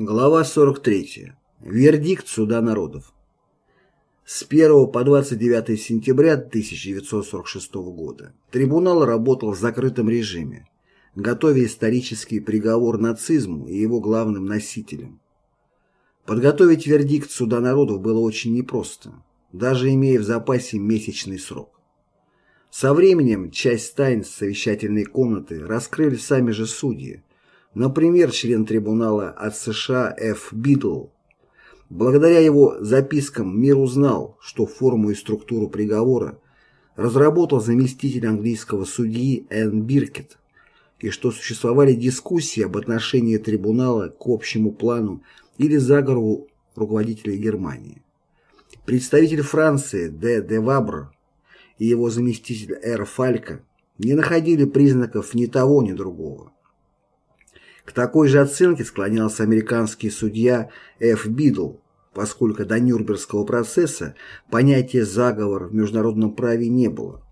Глава 43. Вердикт Суда народов. С 1 по 29 сентября 1946 года трибунал работал в закрытом режиме, готовя исторический приговор нацизму и его главным носителям. Подготовить вердикт Суда народов было очень непросто, даже имея в запасе месячный срок. Со временем часть тайн совещательной комнаты раскрыли сами же судьи, Например, член трибунала от США Ф. Бидл. Благодаря его запискам мир узнал, что форму и структуру приговора разработал заместитель английского судьи Н. Биркет, и что существовали дискуссии об отношении трибунала к общему плану или заговору руководителей Германии. Представитель Франции Д. де Вабр и его заместитель Р. Фалько не находили признаков ни того, ни другого. К такой же оценке склонялся американский судья Ф. Бидл, поскольку до Нюрнбергского процесса понятия заговор в международном праве не было.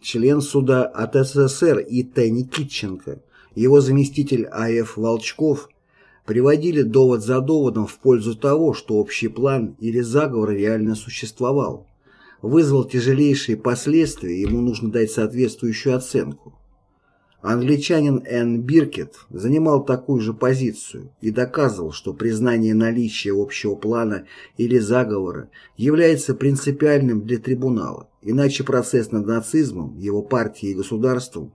Член суда от СССР И.Т. Никитченко, его заместитель А.Ф. Волчков приводили довод за доводом в пользу того, что общий план или заговор реально существовал. Вызвал тяжелейшие последствия, ему нужно дать соответствующую оценку. Англичанин Энн Биркет занимал такую же позицию и доказывал, что признание наличия общего плана или заговора является принципиальным для трибунала, иначе процесс над нацизмом, его партией и государством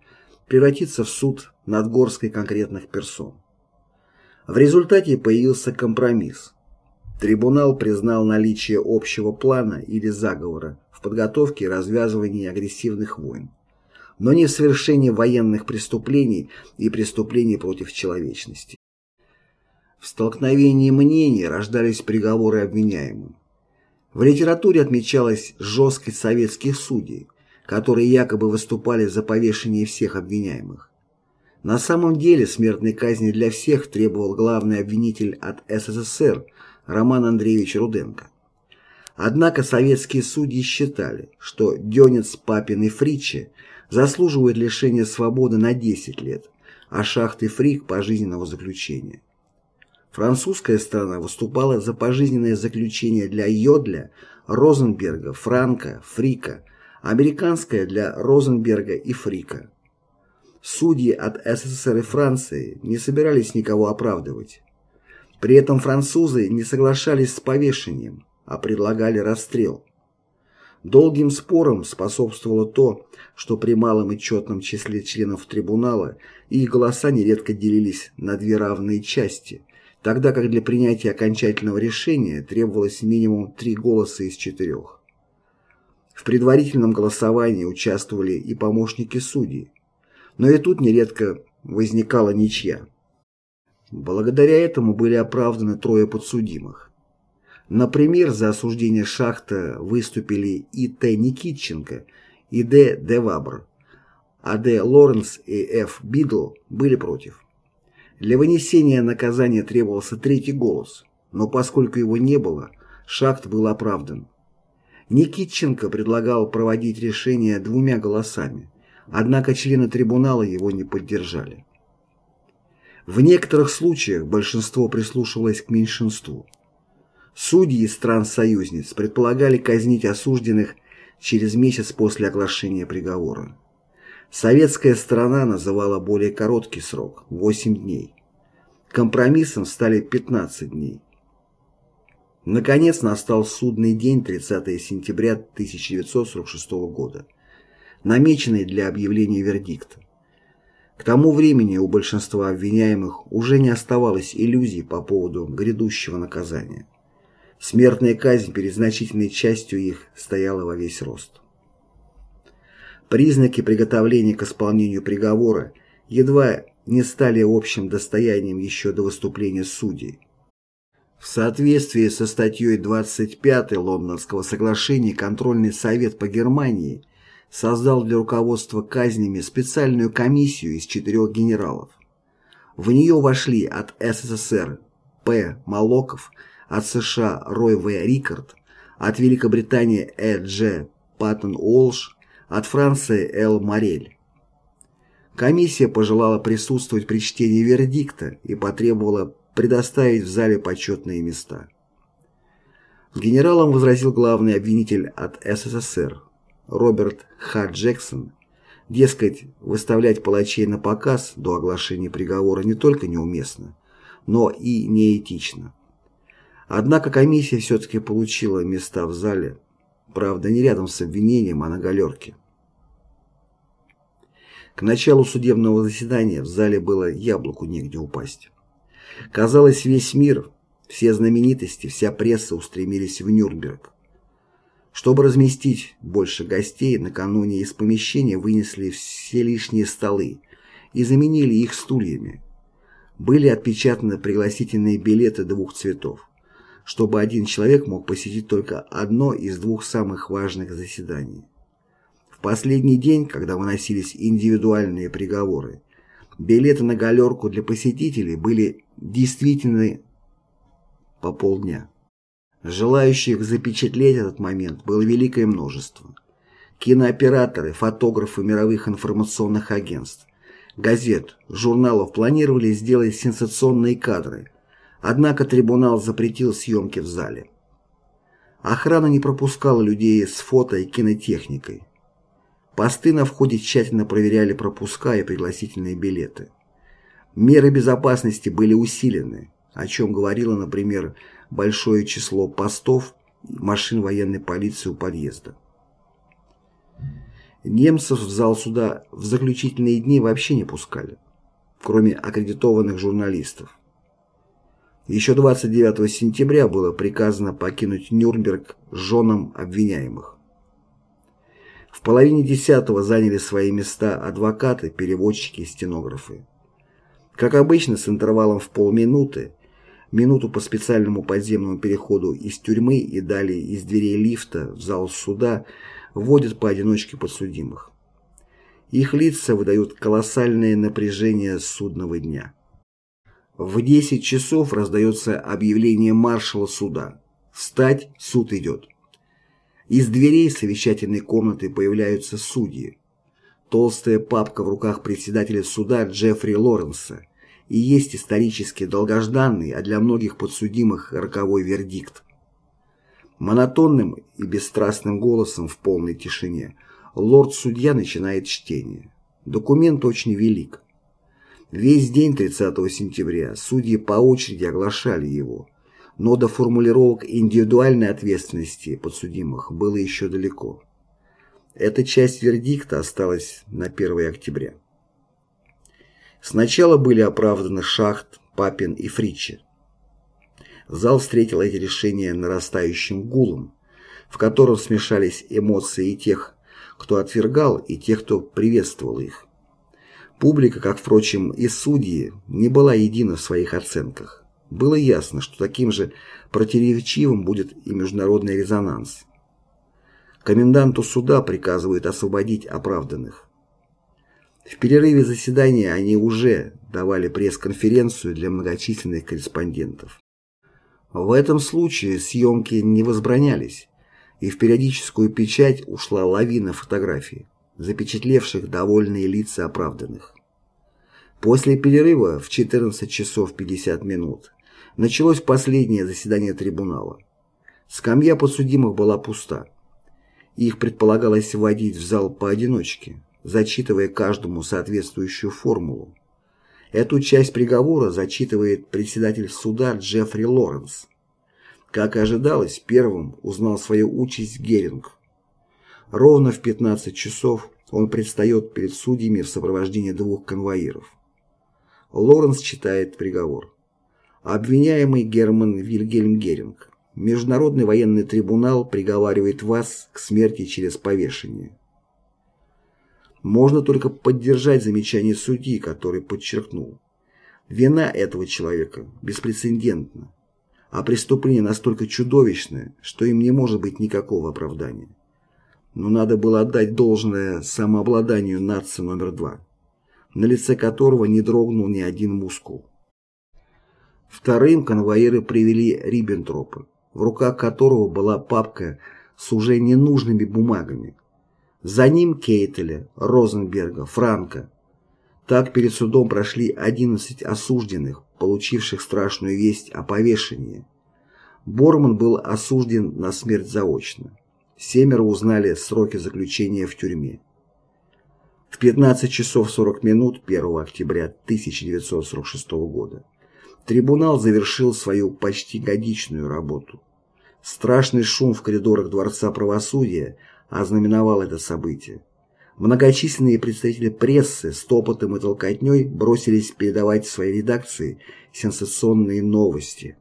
превратится в суд над горской конкретных персон. В результате появился компромисс. Трибунал признал наличие общего плана или заговора в подготовке и развязывании агрессивных войн но не в совершении военных преступлений и преступлений против человечности. В столкновении мнений рождались приговоры обвиняемым. В литературе отмечалась жесткость советских судей, которые якобы выступали за повешение всех обвиняемых. На самом деле смертной казни для всех требовал главный обвинитель от СССР Роман Андреевич Руденко. Однако советские судьи считали, что Дёнец, Папин и Фричи заслуживают лишения свободы на 10 лет, а Шахт и Фрик – пожизненного заключения. Французская сторона выступала за пожизненное заключение для Йодля, Розенберга, Франка, Фрика, американская для Розенберга и Фрика. Судьи от СССР и Франции не собирались никого оправдывать. При этом французы не соглашались с повешением, а предлагали расстрел. Долгим спорам способствовало то, что при малом и четном числе членов трибунала их голоса нередко делились на две равные части, тогда как для принятия окончательного решения требовалось минимум три голоса из четырех. В предварительном голосовании участвовали и помощники судей, но и тут нередко возникала ничья. Благодаря этому были оправданы трое подсудимых. Например, за осуждение Шахта выступили И.Т. Никитченко, и Д. де Вабр, а Д. Лоренс и Ф. Бидл были против. Для вынесения наказания требовался третий голос, но поскольку его не было, Шахт был оправдан. Никитченко предлагал проводить решение двумя голосами, однако члены трибунала его не поддержали. В некоторых случаях большинство прислушивалось к меньшинству. Судьи стран-союзниц предполагали казнить осужденных через месяц после оглашения приговора. Советская сторона называла более короткий срок – 8 дней. Компромиссом стали 15 дней. Наконец настал судный день 30 сентября 1946 года, намеченный для объявления вердикта. К тому времени у большинства обвиняемых уже не оставалось иллюзий по поводу грядущего наказания. Смертная казнь перед значительной частью их стояла во весь рост. Признаки приготовления к исполнению приговора едва не стали общим достоянием еще до выступления судей. В соответствии со статьей 25 Лондонского соглашения Контрольный совет по Германии создал для руководства казнями специальную комиссию из четырех генералов. В нее вошли от СССР П. Молоков, от США Рой В. Рикард, от Великобритании Э. Дж. Паттон Уолш, от Франции Л. Морель. Комиссия пожелала присутствовать при чтении вердикта и потребовала предоставить в зале почетные места. Генералом возразил главный обвинитель от СССР Роберт Х. Джексон, дескать, выставлять палачей на показ до оглашения приговора не только неуместно, но и неэтично. Однако комиссия все-таки получила места в зале, правда не рядом с обвинением, а на галерке. К началу судебного заседания в зале было яблоку негде упасть. Казалось, весь мир, все знаменитости, вся пресса устремились в Нюрнберг. Чтобы разместить больше гостей, накануне из помещения вынесли все лишние столы и заменили их стульями. Были отпечатаны пригласительные билеты двух цветов, чтобы один человек мог посетить только одно из двух самых важных заседаний. В последний день, когда выносились индивидуальные приговоры, билеты на галерку для посетителей были действительны по полдня. Желающих запечатлеть этот момент было великое множество. Кинооператоры, фотографы мировых информационных агентств, газет, журналов планировали сделать сенсационные кадры, однако трибунал запретил съемки в зале. Охрана не пропускала людей с фото и кинотехникой. Посты на входе тщательно проверяли пропуска и пригласительные билеты. Меры безопасности были усилены, о чем говорило, например, большое число постов машин военной полиции у подъезда. Немцев в зал суда в заключительные дни вообще не пускали, кроме аккредитованных журналистов. Еще 29 сентября было приказано покинуть Нюрнберг женам обвиняемых. В половине десятого заняли свои места адвокаты, переводчики и стенографы. Как обычно, с интервалом в полминуты минуту по специальному подземному переходу из тюрьмы и далее из дверей лифта в зал суда вводят поодиночке подсудимых. Их лица выдают колоссальное напряжение судного дня. В 10 часов раздается объявление маршала суда. «Встать, суд идет». Из дверей совещательной комнаты появляются судьи. Толстая папка в руках председателя суда Джеффри Лоренса – и есть исторически долгожданный, а для многих подсудимых роковой вердикт. Монотонным и бесстрастным голосом в полной тишине лорд-судья начинает чтение. Документ очень велик. Весь день 30 сентября судьи по очереди оглашали его, но до формулировок индивидуальной ответственности подсудимых было еще далеко. Эта часть вердикта осталась на 1 октября. Сначала были оправданы Шахт, Папин и Фричи. Зал встретил эти решения нарастающим гулом, в котором смешались эмоции и тех, кто отвергал, и тех, кто приветствовал их. Публика, как, впрочем, и судьи, не была едина в своих оценках. Было ясно, что таким же противоречивым будет и международный резонанс. Коменданту суда приказывают освободить оправданных. В перерыве заседания они уже давали пресс-конференцию для многочисленных корреспондентов. В этом случае съемки не возбранялись, и в периодическую печать ушла лавина фотографий, запечатлевших довольные лица оправданных. После перерыва в 14 часов 50 минут началось последнее заседание трибунала. Скамья подсудимых была пуста. Их предполагалось вводить в зал поодиночке, зачитывая каждому соответствующую формулу. Эту часть приговора зачитывает председатель суда Джеффри Лоренс. Как и ожидалось, первым узнал свою участь Геринг. Ровно в 15 часов он предстает перед судьями в сопровождении двух конвоиров. Лоренс читает приговор. Обвиняемый Герман Вильгельм Геринг. Международный военный трибунал приговаривает вас к смерти через повешение. Можно только поддержать замечание судьи, который подчеркнул. Вина этого человека беспрецедентна, а преступление настолько чудовищное, что им не может быть никакого оправдания. Но надо было отдать должное самообладанию нации номер два, на лице которого не дрогнул ни один мускул. Вторым конвоиры привели Риббентропа, в руках которого была папка с уже ненужными бумагами, за ним Кейтеля, Розенберга, Франка. Так перед судом прошли 11 осужденных, получивших страшную весть о повешении. Борман был осужден на смерть заочно. Семеро узнали сроки заключения в тюрьме. В 15 часов 40 минут 1 октября 1946 года трибунал завершил свою почти годичную работу. Страшный шум в коридорах Дворца правосудия ознаменовал это событие. Многочисленные представители прессы с топотом и толкотней бросились передавать в своей редакции сенсационные новости.